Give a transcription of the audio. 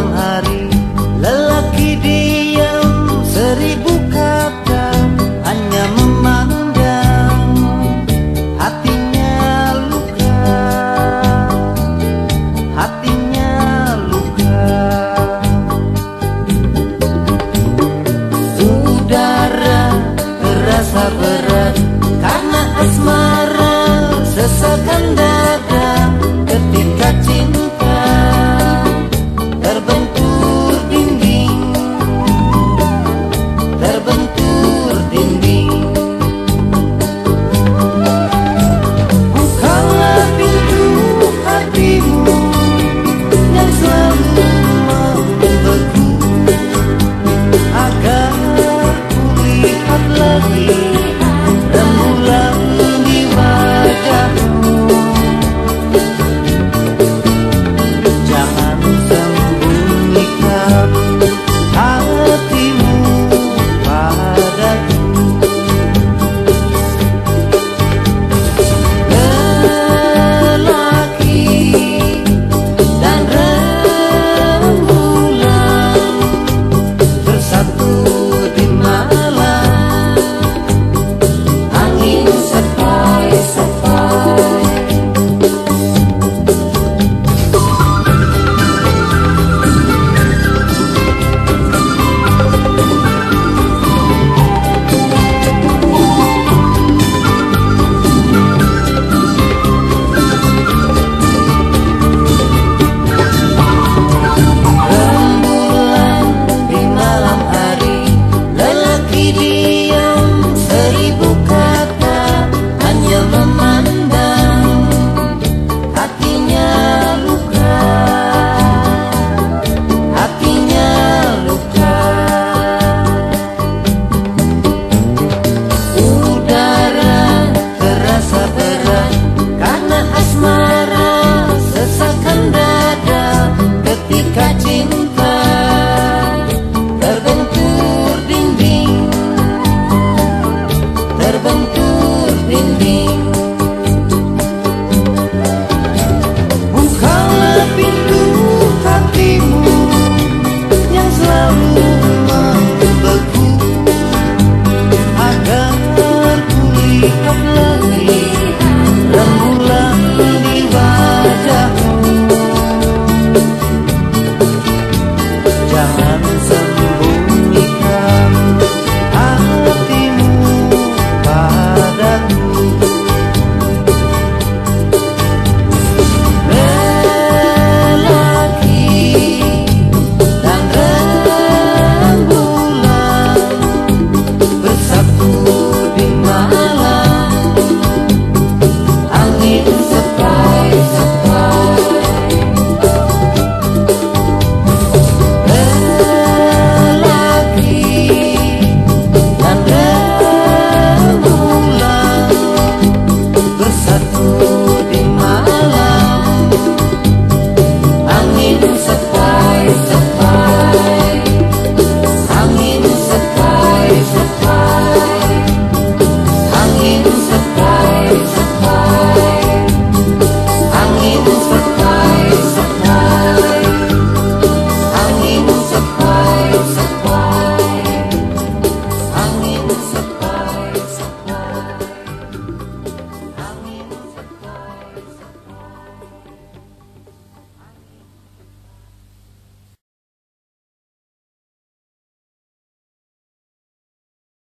I'll